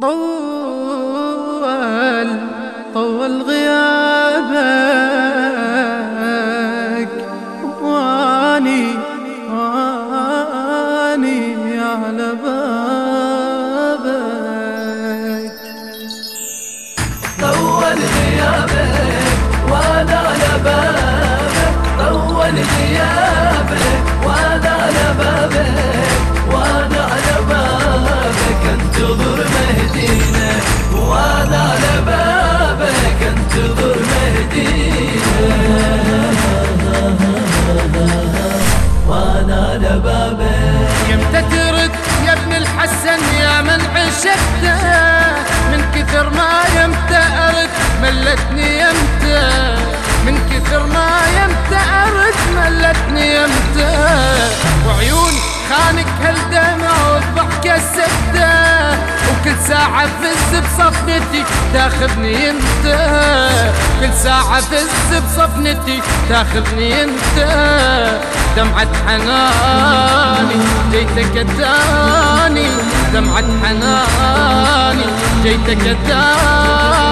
طول طول غيابك. واني واني على بابك. طول غيابك وأنا على بابك. طول غيابك وأنا على بابك. عشقته من كثر ما يمتى أرد ملتني يمتى. من كثر ما يمتى أرد ملتني يمتى. فز بصفنتي تاخذني انت. كل ساعة فز بصفنتي تاخذني انت. دمعة حناني جيتك الثاني دمعة حناني جيتك الثاني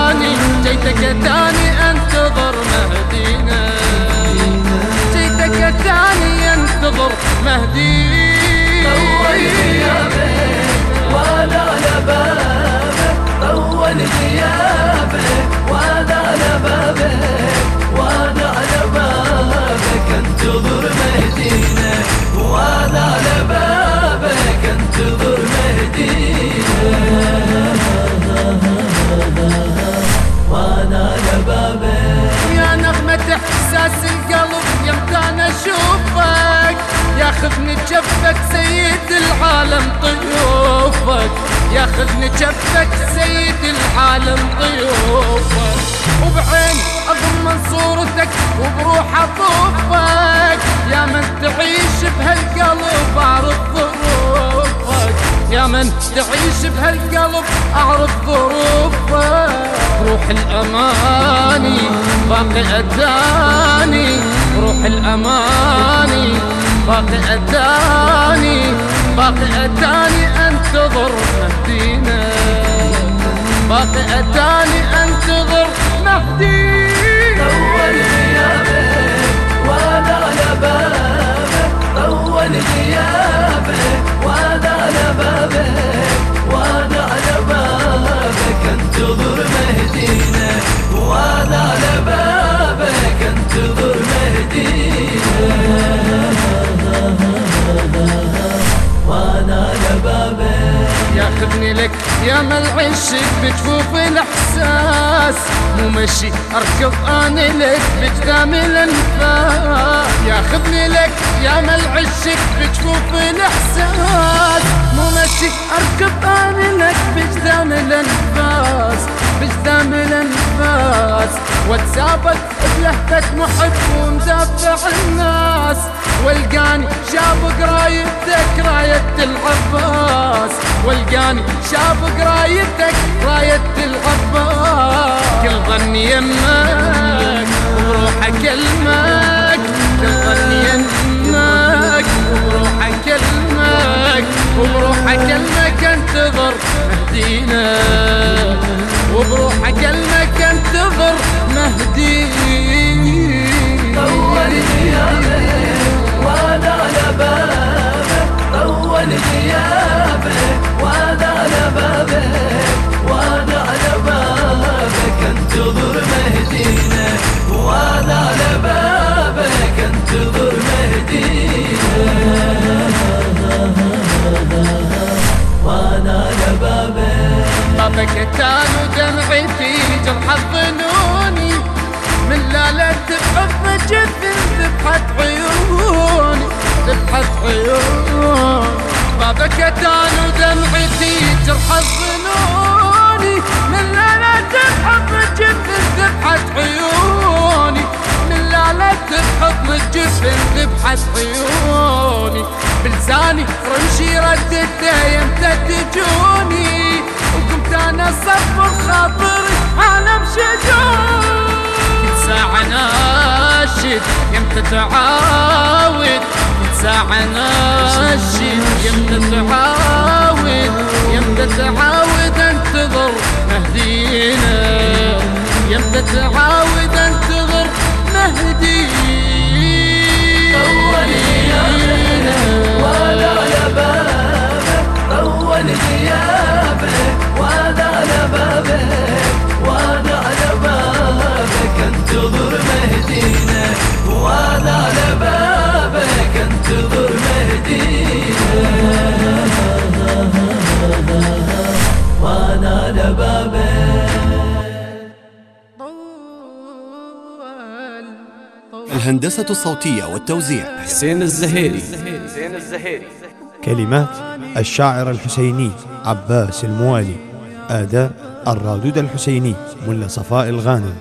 ياخذني جفك سيد العالم ضيوفك ياخذني جفك سيد العالم ضيوفك. وبعين اضمن صورتك وبروح اطوفك يا من تعيش بهالقلب أعرف ظروفك. يا من تعيش بهالقلب أعرف ظروفك. روح الأماني باقي أداني روح الأماني. باقي أداني باقي أداني انتظر مهدينا. باقي أداني انتظر مهدينا. لك يا ملعشك بجفوف الإحساس. مو مشي اركض أنا لك بجدام الانفاس ياخذني لك يا ملعشك بجفوف الإحساس. مو مشي اركض أنا لك بجدام الانفاس بجدام الانفاس واتسابق بلهفة محب ومدافع الناس. والقاني شابق رايتك راية العباس. والقاني شابق رايتك راية العباس. كل ظني يمك وروح اكلمك كل ظني يمك وروح اكلمك وبروح اكلمك انتظر مهدينا. وبروح اكلمك انتظر مهدينا. وأنا على بابك على بابك انتظر على بابك انتظر وأنا على بابك كان ودمعتي جرح الظنوني من لالة حب جثن ذبحت عيوني ذبحت عيوني. بابك كان ودمعتي جرح الظنوني من لالة حب جثن ذبحت عيوني. من لالة حب الجفن ذبحت عيوني. بلساني رمشي ردته يمتى تجوني وقمت أنا صفر خاطري عالم شجون كل ساعة ناشد يمتى تعاود كل ساعة ناشد. يمتى تعاود يمتى تعاود انتظر مهدينا. يمتى تعاود انتظر الهندسة الصوتية والتوزيع. حسين الزهيري. كلمات الشاعر الحسيني عباس الموالي. أداء الرادود الحسيني ملا صفاء الغانم.